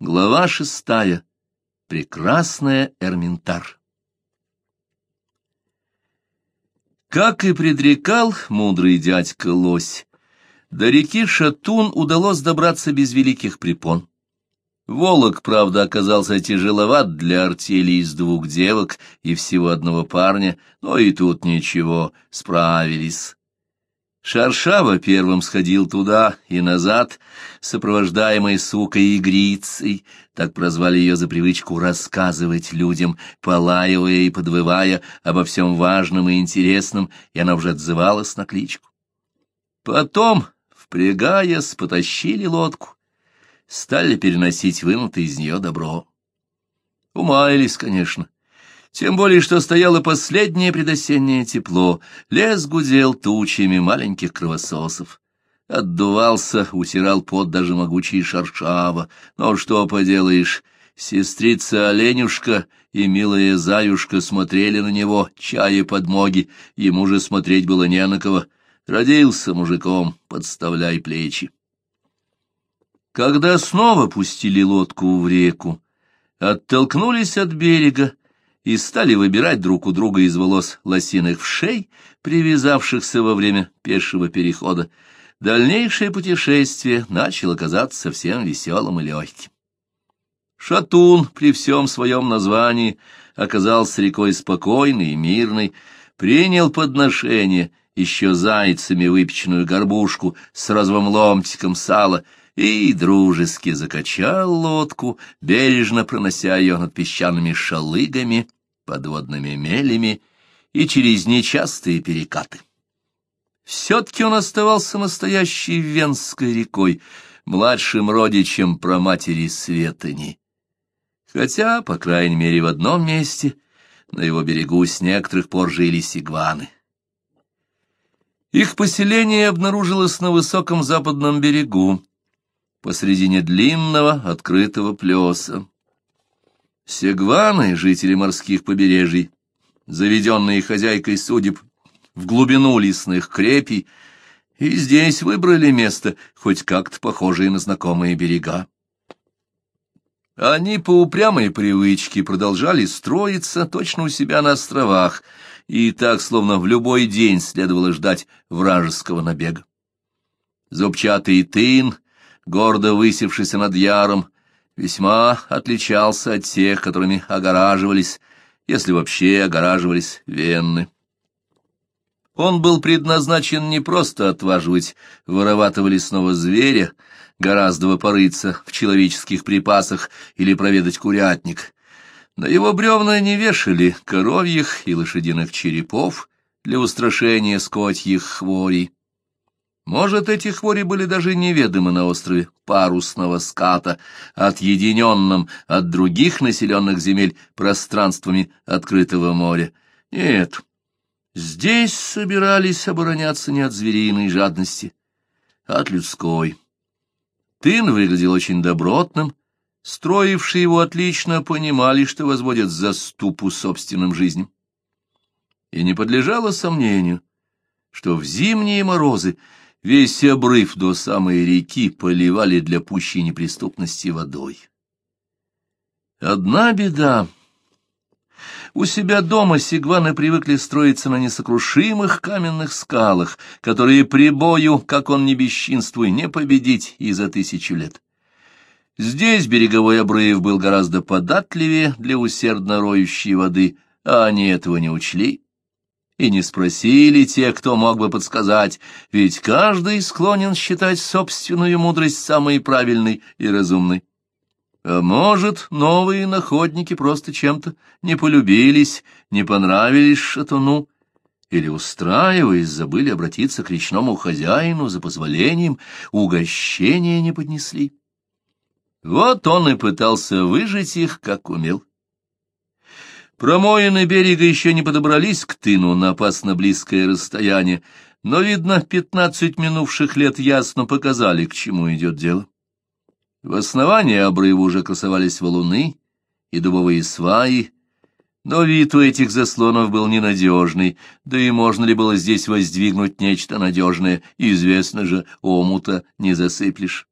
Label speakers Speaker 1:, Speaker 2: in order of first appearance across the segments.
Speaker 1: Глава шестая. Прекрасная Эрминтар. Как и предрекал мудрый дядька Лось, до реки Шатун удалось добраться без великих препон. Волок, правда, оказался тяжеловат для артели из двух девок и всего одного парня, но и тут ничего, справились. Шаршава первым сходил туда и назад, сопровождаемый сукой-игрицей, так прозвали ее за привычку рассказывать людям, полаивая и подвывая обо всем важном и интересном, и она уже отзывалась на кличку. Потом, впрягаясь, потащили лодку, стали переносить вынутое из нее добро. Умаялись, конечно, тем более, что стояло последнее предосеннее тепло, лес гудел тучами маленьких кровососов. Отдувался, утирал пот даже могучий шаршава. Но что поделаешь, сестрица Оленюшка и милая Заюшка смотрели на него, чая подмоги, ему же смотреть было не на кого. Родился мужиком, подставляй плечи. Когда снова пустили лодку в реку, оттолкнулись от берега, и стали выбирать друг у друга из волос лосиных вшей, привязавшихся во время пешего перехода. Дальнейшее путешествие начало казаться совсем веселым и легким. Шатун при всем своем названии оказался рекой спокойной и мирной, принял подношение, еще зайцами выпеченную горбушку с розовым ломтиком сала и дружески закачал лодку, бережно пронося ее над песчаными шалыгами подводными мелями и через нечастые перекаты. Все-таки он оставался настоящей Венской рекой, младшим родичем про матери Светани. Хотя, по крайней мере, в одном месте на его берегу с некоторых пор жили сигваны. Их поселение обнаружилось на высоком западном берегу, посредине длинного открытого плеса. Сегваны, жители морских побережий, заведенные хозяйкой судеб в глубину лесных крепей, и здесь выбрали место, хоть как-то похожее на знакомые берега. Они по упрямой привычке продолжали строиться точно у себя на островах, и так, словно в любой день следовало ждать вражеского набега. Зубчатый тын, гордо высевшийся над яром, весьма отличался от тех, которыми огораживались, если вообще огораживались венны. Он был предназначен не просто отваживать вороватого лесного зверя, гораздо порыться в человеческих припасах или проведать курятник. На его бревна не вешали коровьих и лошадиных черепов для устрашения скотьих хворей. Может, эти хвори были даже неведомы на острове парусного ската, отъединенном от других населенных земель пространствами открытого моря. Нет, здесь собирались обороняться не от звериной жадности, а от людской. Тын выглядел очень добротным, строившие его отлично понимали, что возводят заступу собственным жизням. И не подлежало сомнению, что в зимние морозы Весь обрыв до самой реки поливали для пущей неприступности водой. Одна беда. У себя дома сигваны привыкли строиться на несокрушимых каменных скалах, которые при бою, как он не бесчинствуй, не победить и за тысячу лет. Здесь береговой обрыв был гораздо податливее для усердно роющей воды, а они этого не учли и не спросили те, кто мог бы подсказать, ведь каждый склонен считать собственную мудрость самой правильной и разумной. А может, новые находники просто чем-то не полюбились, не понравились шатуну, или, устраиваясь, забыли обратиться к речному хозяину за позволением, угощения не поднесли. Вот он и пытался выжить их, как умел. Промоины берега еще не подобрались к тыну на опасно близкое расстояние, но, видно, пятнадцать минувших лет ясно показали, к чему идет дело. В основании обрыва уже красовались валуны и дубовые сваи, но вид у этих заслонов был ненадежный, да и можно ли было здесь воздвигнуть нечто надежное, известно же, омута не засыплешь.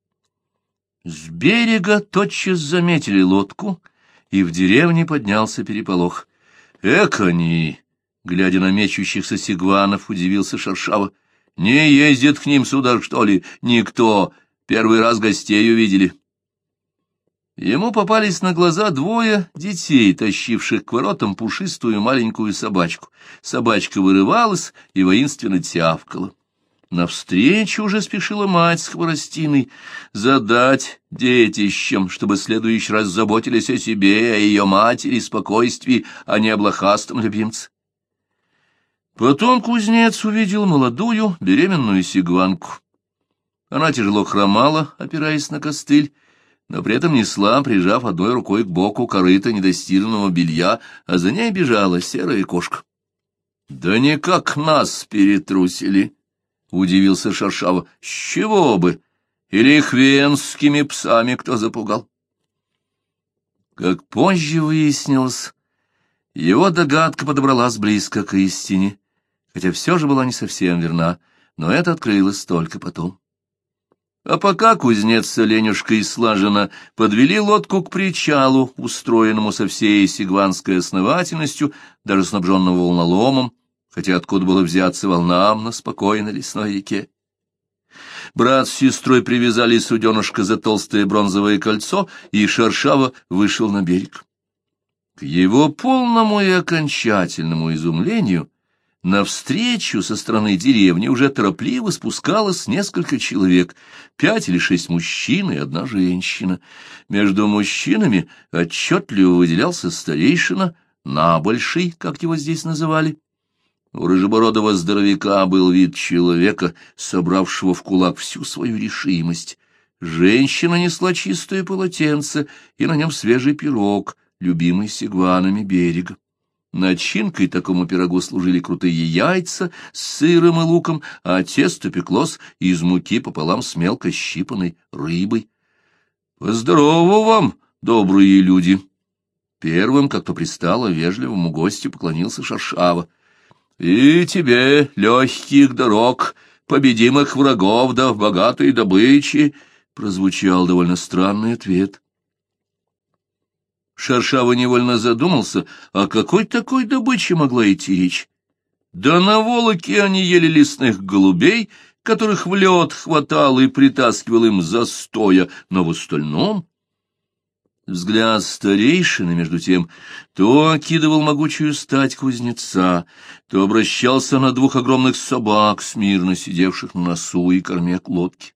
Speaker 1: С берега тотчас заметили лодку, и в деревне поднялся переполох. «Эк они!» — глядя на мечущихся сигванов, удивился Шаршава. «Не ездит к ним сюда, что ли, никто? Первый раз гостей увидели». Ему попались на глаза двое детей, тащивших к воротам пушистую маленькую собачку. Собачка вырывалась и воинственно тявкала. Навстречу уже спешила мать с хворостиной задать детищам, чтобы следующий раз заботились о себе, о ее матери, спокойствии, а не о блохастом любимце. Потом кузнец увидел молодую беременную сигванку. Она тяжело хромала, опираясь на костыль, но при этом несла, прижав одной рукой к боку корыта недостиранного белья, а за ней бежала серая кошка. — Да никак нас перетрусили! — удивился Шаршава. — С чего бы? Или их венскими псами кто запугал? Как позже выяснилось, его догадка подобралась близко к истине, хотя все же была не совсем верна, но это открылось только потом. А пока кузнец с Оленюшкой слаженно подвели лодку к причалу, устроенному со всей сигванской основательностью, даже снабженным волноломом, хотя откуда было взяться волнам на спокойной лесной реке. Брат с сестрой привязали суденышко за толстое бронзовое кольцо, и Шаршава вышел на берег. К его полному и окончательному изумлению Навстречу со стороны деревни уже торопливо спускалось несколько человек, пять или шесть мужчин и одна женщина. Между мужчинами отчетливо выделялся старейшина, набольший, как его здесь называли. У рыжебородого здоровяка был вид человека, собравшего в кулак всю свою решимость. Женщина несла чистое полотенце, и на нем свежий пирог, любимый сигванами берега. Начинкой такому пирогу служили крутые яйца с сыром и луком, а тесто пеклось из муки пополам с мелко щипанной рыбой. — Здорово вам, добрые люди! Первым, как то пристало, вежливому гостю поклонился Шаршава. — И тебе легких дорог, победимых врагов да богатой добычи! — прозвучал довольно странный ответ. — Шаршава невольно задумался, о какой такой добыче могла идти речь. Да на волоке они ели лесных голубей, которых в лед хватал и притаскивал им застоя, но в остальном... Взгляд старейшины, между тем, то окидывал могучую стать кузнеца, то обращался на двух огромных собак, смирно сидевших на носу и корме лодки.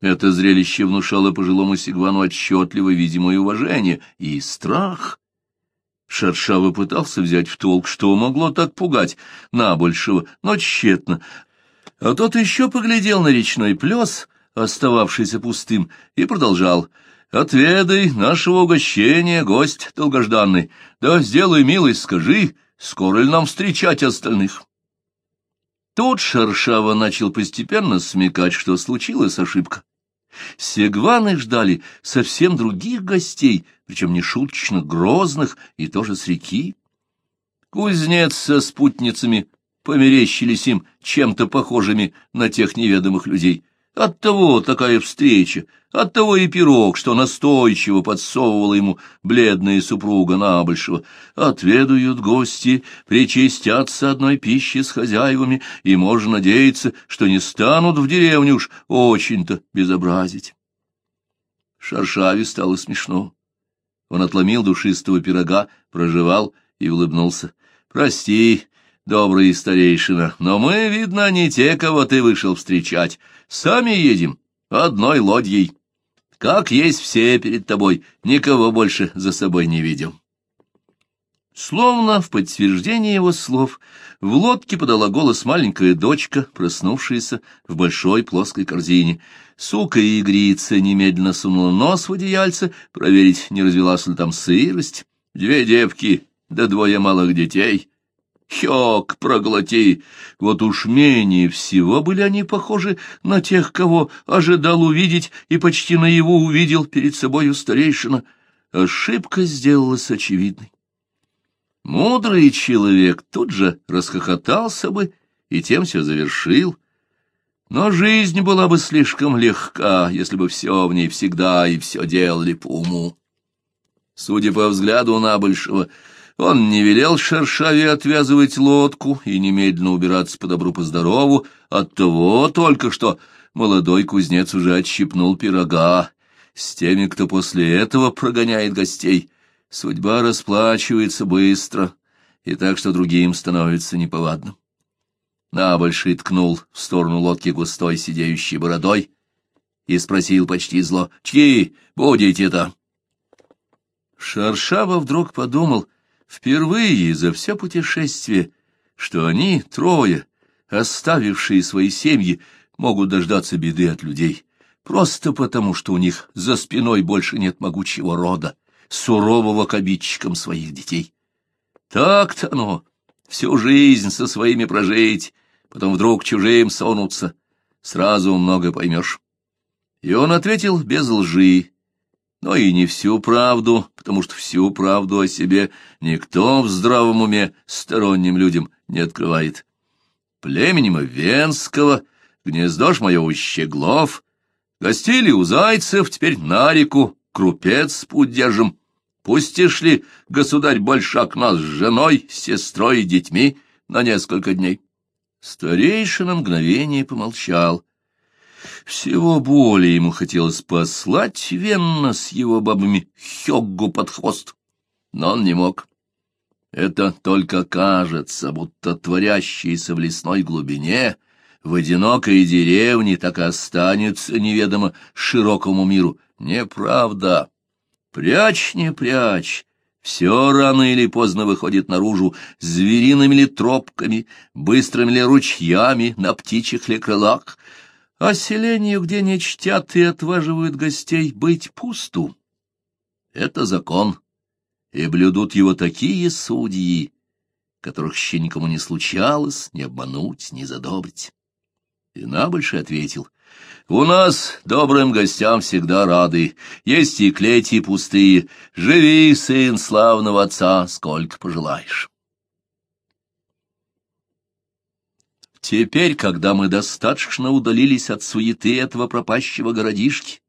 Speaker 1: Это зрелище внушало пожилому Сигвану отчетливо видимое уважение и страх. Шаршава пытался взять в толк, что могло так пугать на большего, но тщетно. А тот еще поглядел на речной плес, остававшийся пустым, и продолжал. «Отведай нашего угощения, гость долгожданный. Да сделай милость, скажи, скоро ли нам встречать остальных?» Тут Шаршава начал постепенно смекать, что случилась ошибка. Сегваны ждали совсем других гостей, причем не шуточно грозных, и тоже с реки. Кузнец со спутницами померещились им чем-то похожими на тех неведомых людей. Оттого такая встреча, оттого и пирог, что настойчиво подсовывала ему бледная супруга Набольшего. Отведают гости, причастятся одной пищи с хозяевами, и можно надеяться, что не станут в деревню уж очень-то безобразить. Шаршаве стало смешно. Он отломил душистого пирога, прожевал и улыбнулся. — Прости, добрый старейшина, но мы, видно, не те, кого ты вышел встречать. Сами едем, одной лодьей. Как есть все перед тобой, никого больше за собой не видел. Словно в подтверждение его слов, в лодке подала голос маленькая дочка, проснувшаяся в большой плоской корзине. Сука и игрица немедленно сунула нос в одеяльце, проверить, не развелась ли там сырость. Две девки, да двое малых детей — Хёк, проглоти! Вот уж менее всего были они похожи на тех, кого ожидал увидеть и почти наяву увидел перед собою старейшина. Ошибка сделалась очевидной. Мудрый человек тут же расхохотался бы и тем все завершил. Но жизнь была бы слишком легка, если бы все в ней всегда и все делали по уму. Судя по взгляду Набольшего, он не велел Шершаве отвязывать лодку и немедленно убираться по добру по здорову, от того только что молодой кузнец уже отщипнул пирога. С теми, кто после этого прогоняет гостей, судьба расплачивается быстро, и так что другим становится неповадно. Набольший ткнул в сторону лодки густой сидеющей бородой и спросил почти зло, «Чьи будете-то?» Шаршава вдруг подумал, впервые за все путешествие, что они, трое, оставившие свои семьи, могут дождаться беды от людей, просто потому, что у них за спиной больше нет могучего рода, сурового к обидчикам своих детей. Так-то оно, всю жизнь со своими прожить, потом вдруг чужим сонуться, сразу много поймешь. И он ответил без лжи, но и не всю правду, потому что всю правду о себе никто в здравом уме сторонним людям не открывает. Племени мы Венского, гнездо ж мое у Щеглов, гостили у Зайцев, теперь на реку, крупец путь держим. Пустишь ли, государь Большак, нас с женой, сестрой и детьми на несколько дней? Старейшина мгновение помолчал. Всего более ему хотелось послать Венна с его бабами Хёггу под хвост, но он не мог. Это только кажется, будто творящееся в лесной глубине, в одинокой деревне так и останется неведомо широкому миру. Неправда. Прячь, не прячь, все рано или поздно выходит наружу звериными ли тропками, быстрыми ли ручьями, на птичьих ли крылах. А селению, где не чтят и отваживают гостей, быть пусту. Это закон, и блюдут его такие судьи, которых еще никому не случалось ни обмануть, ни задобрить. И Набольший ответил, у нас добрым гостям всегда рады, есть и клети пустые. Живи, сын славного отца, сколько пожелаешь. Теперь, когда мы достаточно удалились от суеты этого пропащего городишки,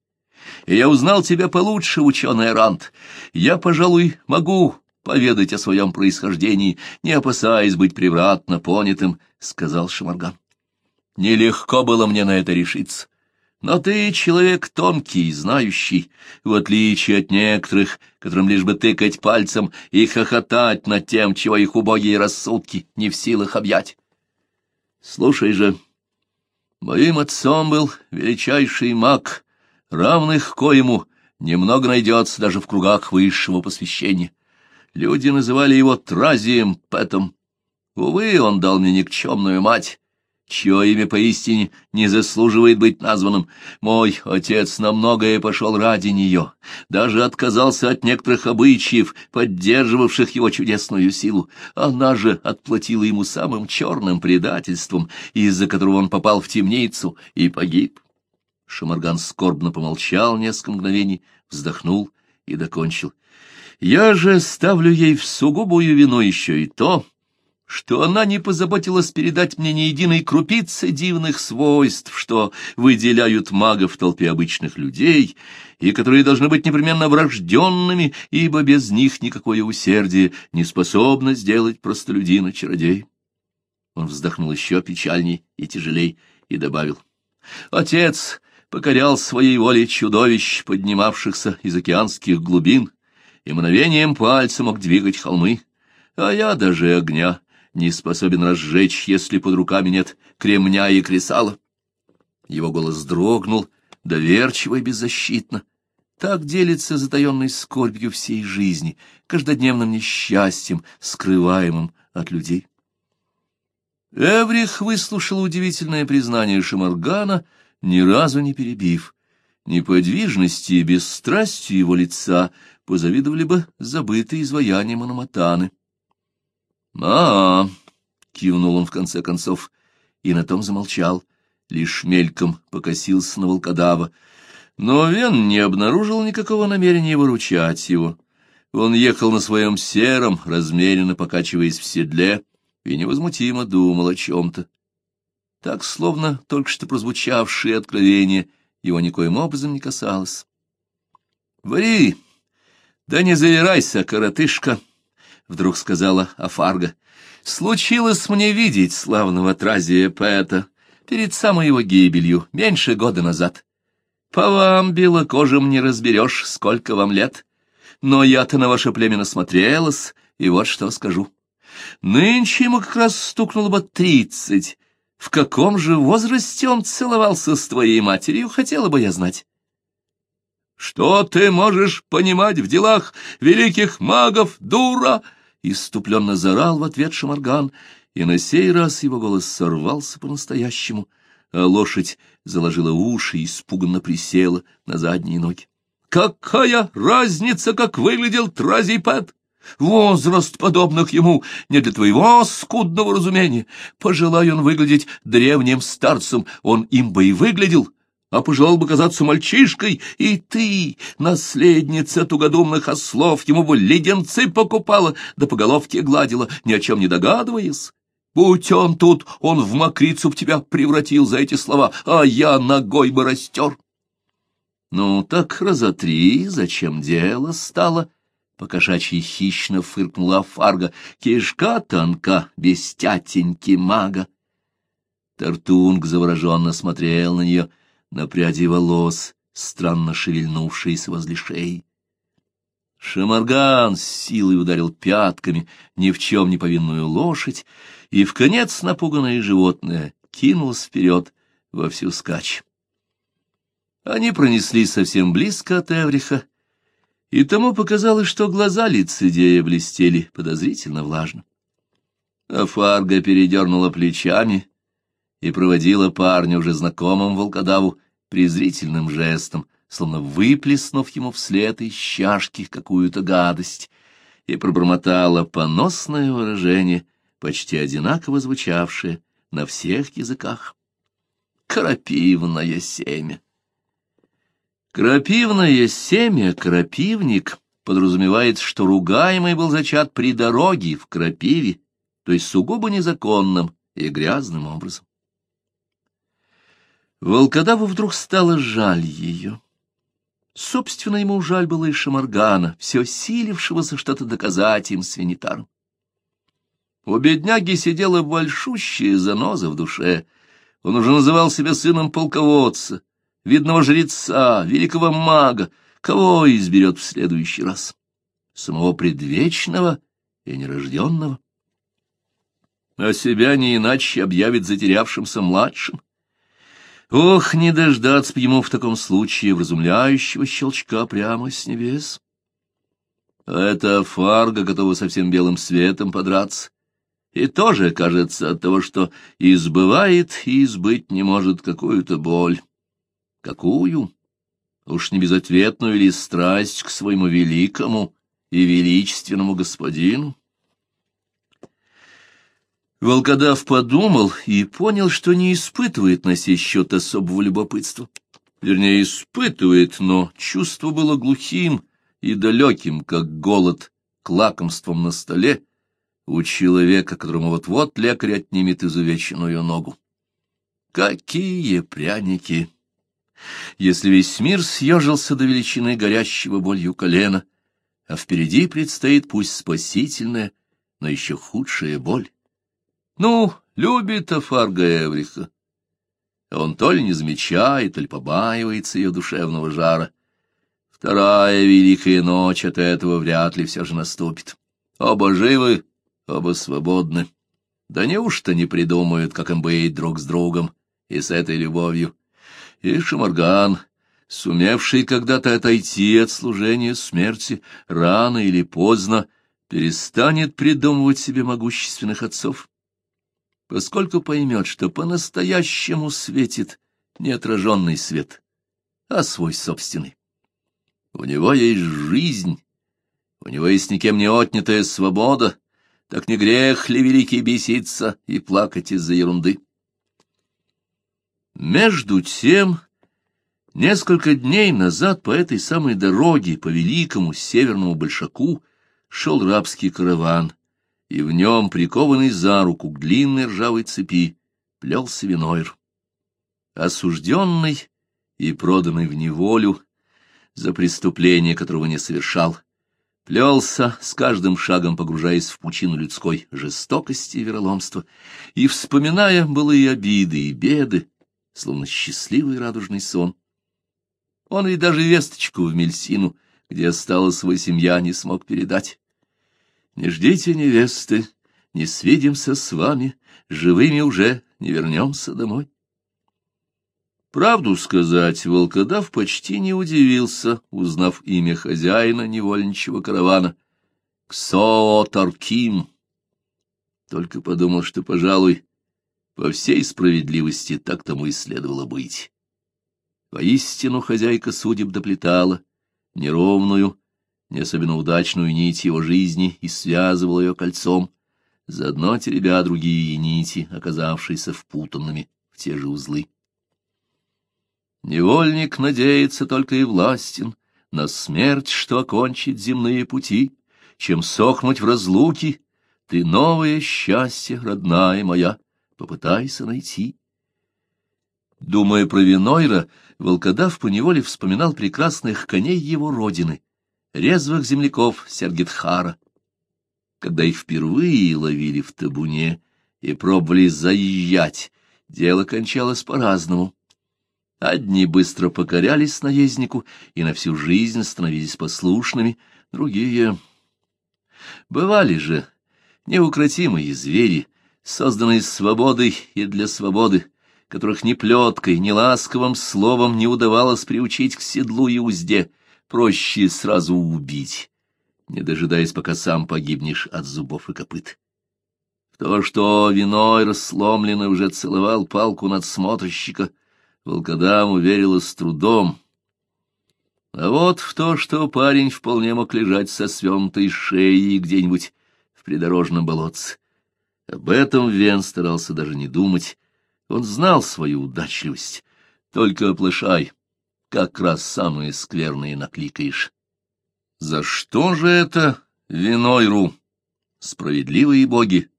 Speaker 1: и я узнал тебя получше, ученый Рант, я, пожалуй, могу поведать о своем происхождении, не опасаясь быть превратно понятым, — сказал Шамарган. Нелегко было мне на это решиться. Но ты человек тонкий, знающий, в отличие от некоторых, которым лишь бы тыкать пальцем и хохотать над тем, чего их убогие рассудки не в силах объять. Слушай же, моим отцом был величайший маг, равных коему немного найдется даже в кругах высшего посвящения. Люди называли его Тразием Пэтом. Увы, он дал мне никчемную мать, чье имя поистине не заслуживает быть названным. Мой отец на многое пошел ради нее, даже отказался от некоторых обычаев, поддерживавших его чудесную силу. Она же отплатила ему самым черным предательством, из-за которого он попал в темницу и погиб. Шамарган скорбно помолчал несколько мгновений, вздохнул и докончил. «Я же ставлю ей в сугубую вину еще и то, что она не позаботилась передать мне ни единой крупицы дивных свойств, что выделяют мага в толпе обычных людей, и которые должны быть непременно врожденными, ибо без них никакое усердие не способно сделать простолюдина чародей. Он вздохнул еще печальней и тяжелей и добавил. Отец покорял своей воле чудовищ, поднимавшихся из океанских глубин, и мгновением пальца мог двигать холмы, а я даже огня не способен разжечь, если под руками нет кремня и кресала. Его голос дрогнул, доверчиво и беззащитно. Так делится затаенной скорбью всей жизни, каждодневным несчастьем, скрываемым от людей. Эврих выслушал удивительное признание Шамаргана, ни разу не перебив. Неподвижности и бесстрастию его лица позавидовали бы забытые изваяния Мономатаны. А, кивнул он в конце концов, и на том замолчал, лишь мельком покосился на волкодава. Но Вен не обнаружил никакого намерения выручать его. Он ехал на своем сером, размеренно покачиваясь в седле, и невозмутимо думал о чем-то. так словно только что прозвучавшее откровение его никоим образом не касалось. — Вари, да не завирайся, коротышка, — вдруг сказала Афарга. — Случилось мне видеть славного Тразия поэта перед самой его гибелью, меньше года назад. По вам, белокожим, не разберешь, сколько вам лет, но я-то на ваше племя насмотрелась, и вот что скажу. Нынче ему как раз стукнуло бы тридцать, в каком же возрасте он целовался с твоей матерью, хотела бы я знать. Что ты можешь понимать в делах великих магов, дура? Иступленно зарал в ответ Шамарган, и на сей раз его голос сорвался по-настоящему, а лошадь заложила уши и испуганно присела на задние ноги. Какая разница, как выглядел Тразий Пэт? Возраст подобных ему не для твоего скудного разумения. Пожелай он выглядеть древним старцем, он им бы и выглядел, а пожелал бы казаться мальчишкой, и ты, наследница тугодумных ослов, ему бы леденцы покупала, да по головке гладила, ни о чем не догадываясь. Будь он тут, он в мокрицу в тебя превратил за эти слова, а я ногой бы растер. Ну, так разотри, зачем дело стало? — Покошачьи хищно фыркнула Фарго. Кишка тонка, без тятеньки мага. Тартунг завороженно смотрел на нее, на пряди волос, странно шевельнувшиеся возле шеи. Шамарган с силой ударил пятками ни в чем не повинную лошадь, и в конец напуганное животное кинулось вперед во всю скач. Они пронеслись совсем близко от Эвриха, и тому показалось, что глаза лицедея блестели подозрительно влажно. А Фарго передернула плечами и проводила парня, уже знакомым волкодаву, презрительным жестом, словно выплеснув ему вслед из чашки какую-то гадость, и пробормотала поносное выражение, почти одинаково звучавшее на всех языках. «Крапивное семя». Крапивное семя, крапивник, подразумевает, что ругаемый был зачат при дороге в крапиве, то есть сугубо незаконным и грязным образом. Волкодаву вдруг стало жаль ее. Собственно, ему жаль было и Шамаргана, все силившегося что-то доказать им свинитарам. У бедняги сидела большущая заноза в душе. Он уже называл себя сыном полководца, видного жреца, великого мага, кого изберет в следующий раз? Самого предвечного и нерожденного? А себя не иначе объявит затерявшимся младшим. Ох, не дождаться б ему в таком случае вразумляющего щелчка прямо с небес. А эта фарга готова совсем белым светом подраться. И тоже, кажется, от того, что избывает и избыть не может какую-то боль. Какую? Уж не безответную ли страсть к своему великому и величественному господину? Волкодав подумал и понял, что не испытывает на сей счет особого любопытства. Вернее, испытывает, но чувство было глухим и далеким, как голод к лакомствам на столе у человека, которому вот-вот лекарь отнимет изувеченную ногу. Какие пряники! если весь мир съежился до величины горящего болью колена, а впереди предстоит пусть спасительная, но еще худшая боль. Ну, любит Афарга Эвриха. Он то ли не замечает, то ли побаивается ее душевного жара. Вторая великая ночь от этого вряд ли все же наступит. Оба живы, оба свободны. Да неужто не придумают, как им быть друг с другом и с этой любовью? и Шамарган, сумевший когда-то отойти от служения смерти, рано или поздно перестанет придумывать себе могущественных отцов, поскольку поймет, что по-настоящему светит не отраженный свет, а свой собственный. У него есть жизнь, у него есть никем не отнятая свобода, так не грех ли великий беситься и плакать из-за ерунды? Между тем, несколько дней назад по этой самой дороге, по великому северному большаку, шел рабский караван, и в нем, прикованный за руку к длинной ржавой цепи, плелся Винойр. Осужденный и проданный в неволю за преступление, которого не совершал, плелся, с каждым шагом погружаясь в пучину людской жестокости и вероломства, и, вспоминая былые обиды и беды, словно счастливый радужный сон. Он и даже весточку в Мельсину, где осталась его семья, не смог передать. «Не ждите невесты, не свидимся с вами, живыми уже не вернемся домой». Правду сказать, волкодав почти не удивился, узнав имя хозяина невольничьего каравана — Ксоо-Тарким. Только подумал, что, пожалуй, по всей справедливости так тому и следовало быть. Воистину хозяйка судеб доплетала неровную, не особенно удачную нить его жизни и связывала ее кольцом, заодно теребя другие нити, оказавшиеся впутанными в те же узлы. Невольник надеется только и властен на смерть, что окончит земные пути, чем сохнуть в разлуке, ты новое счастье, родная моя, попытайся найти. Думая про Винойра, волкодав поневоле вспоминал прекрасных коней его родины, резвых земляков Сергитхара. Когда их впервые ловили в табуне и пробовали заезжать, дело кончалось по-разному. Одни быстро покорялись наезднику и на всю жизнь становились послушными, другие... Бывали же неукротимые звери, созданные свободой и для свободы, которых ни плеткой, ни ласковым словом не удавалось приучить к седлу и узде, проще сразу убить, не дожидаясь, пока сам погибнешь от зубов и копыт. То, что виной рассломленный уже целовал палку надсмотрщика, волкодам уверила с трудом. А вот в то, что парень вполне мог лежать со свентой шеей где-нибудь в придорожном болотце. Об этом Вен старался даже не думать. Он знал свою удачливость. Только оплошай, как раз самые скверные накликаешь. За что же это виной Справедливые боги!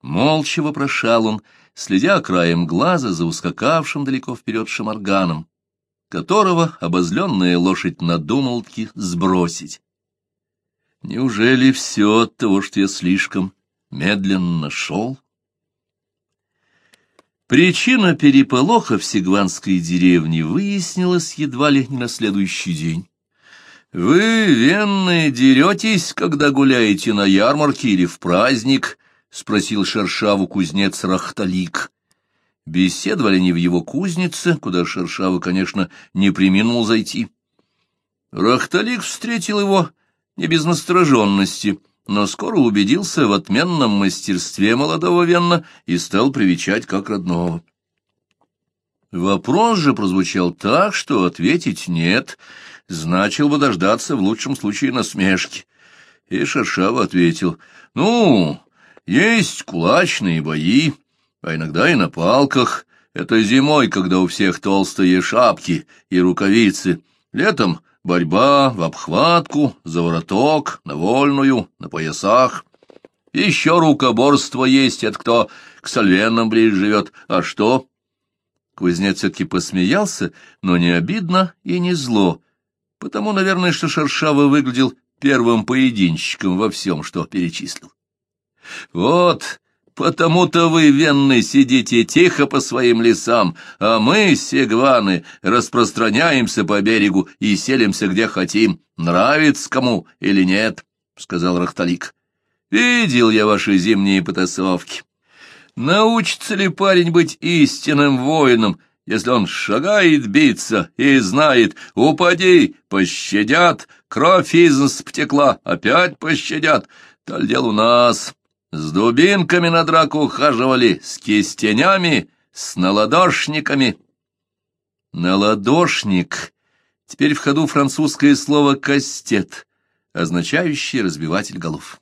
Speaker 1: Молча вопрошал он, следя краем глаза за ускакавшим далеко вперед шамарганом, которого обозленная лошадь надумал-таки сбросить. Неужели все от того, что я слишком медленно шел? Причина переполоха в Сигванской деревне выяснилась едва ли не на следующий день. «Вы, венные, деретесь, когда гуляете на ярмарке или в праздник?» — спросил Шершаву кузнец Рахталик. Беседовали они в его кузнице, куда Шершава, конечно, не приминул зайти. Рахталик встретил его не без настороженности, но скоро убедился в отменном мастерстве молодого Венна и стал привечать как родного. Вопрос же прозвучал так, что ответить «нет» значил бы дождаться в лучшем случае насмешки. И Шершава ответил «Ну, есть кулачные бои, а иногда и на палках. Это зимой, когда у всех толстые шапки и рукавицы. Летом борьба в обхватку, за вороток, на вольную, на поясах. Еще рукоборство есть, это кто к сальвенам ближе живет. А что? Кузнец все-таки посмеялся, но не обидно и не зло. Потому, наверное, что Шершава выглядел первым поединщиком во всем, что перечислил. Вот потому-то вы, венны, сидите тихо по своим лесам, а мы, сегваны, распространяемся по берегу и селимся где хотим, нравится кому или нет, — сказал Рахталик. Видел я ваши зимние потасовки. Научится ли парень быть истинным воином, если он шагает биться и знает, упади, пощадят, кровь из нас потекла, опять пощадят, таль дел у нас. С дубинками на драку ухаживали, с кистенями, с наладошниками. Наладошник. Теперь в ходу французское слово «кастет», означающее «разбиватель голов».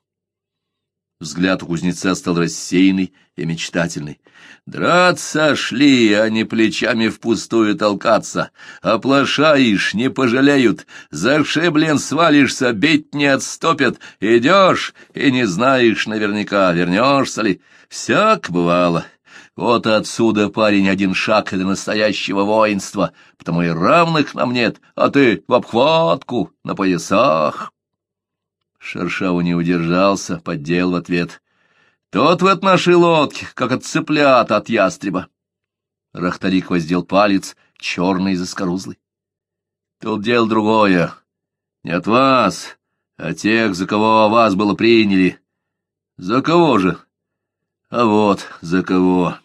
Speaker 1: Взгляд у кузнеца стал рассеянный и мечтательный. «Драться шли, а не плечами впустую толкаться. Оплошаешь, не пожалеют. Зашиблен свалишься, бить не отступят. Идешь и не знаешь наверняка, вернешься ли. Всяк бывало. Вот отсюда, парень, один шаг до настоящего воинства, потому и равных нам нет, а ты в обхватку, на поясах. Шершаву не удержался, поддел в ответ. Тот в от нашей лодке, как от цыплят от ястреба. Рахтарик воздел палец, черный и заскорузлый. Тут дело другое. Не от вас, а тех, за кого вас было приняли. За кого же? А вот за кого.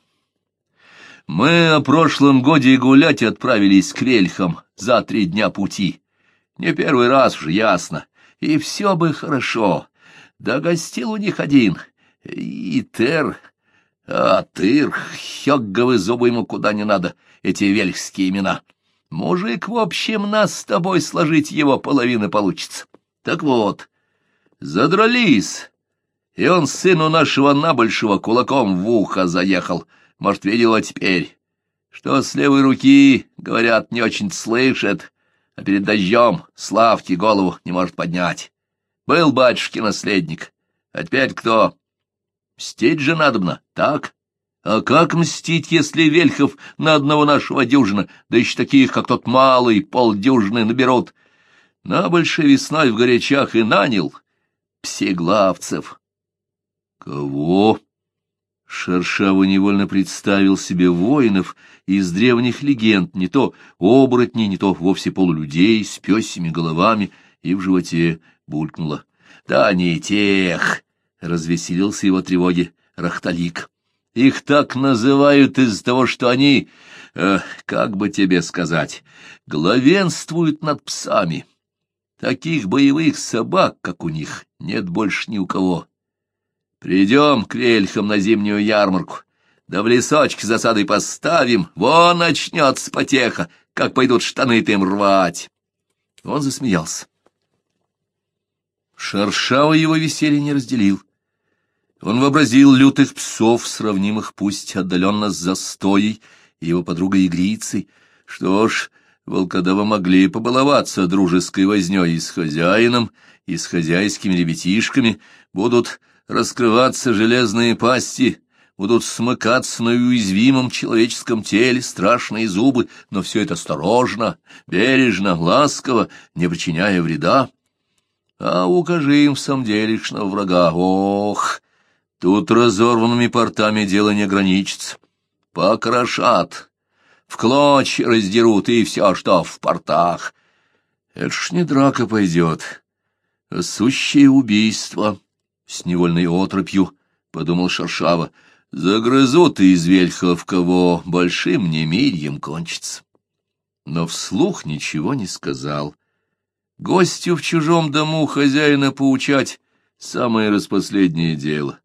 Speaker 1: Мы о прошлом годе гулять отправились к Вельхам за три дня пути. Не первый раз уже ясно. И все бы хорошо. Да гостил у них один. И Тер, а Тыр, хёгговы зубы ему куда не надо, эти вельхские имена. Мужик, в общем, нас с тобой сложить его половины получится. Так вот, задрались, и он сыну нашего набольшего кулаком в ухо заехал. Может, видела теперь, что с левой руки, говорят, не очень слышит, а перед дождем Славки голову не может поднять. Был батюшки наследник, а теперь кто? Мстить же надобно, так? А как мстить, если Вельхов на одного нашего дюжина, да еще таких, как тот малый, полдюжины наберут? На большой весной в горячах и нанял псеглавцев. Кого? Шершава невольно представил себе воинов из древних легенд, не то оборотней, не то вовсе полулюдей с пёсими головами, и в животе булькнуло. — Да не тех! — развеселился его тревоги Рахталик. — Их так называют из-за того, что они, э, как бы тебе сказать, главенствуют над псами. Таких боевых собак, как у них, нет больше ни у кого. Придем к вельхам на зимнюю ярмарку, да в лесочке засадой поставим, вон начнется потеха, как пойдут штаны-то им рвать. Он засмеялся. Шершава его веселье не разделил. Он вообразил лютых псов, сравнимых пусть отдаленно с застоей, его подругой Игрицей. Что ж, волкодавы могли побаловаться дружеской вознёй и с хозяином, и с хозяйскими ребятишками, будут раскрываться железные пасти, будут смыкаться на уязвимом человеческом теле страшные зубы, но все это осторожно, бережно, ласково, не причиняя вреда. А укажи им в самом делешного врага, ох, тут разорванными портами дело не ограничится. Покрошат, в клочья раздерут и все, что в портах. Это ж не драка пойдет, а сущее убийство. С невольной отропью, — подумал Шаршава, — загрызут из вельхов кого большим немирьем кончится. Но вслух ничего не сказал. Гостю в чужом дому хозяина поучать — самое распоследнее дело.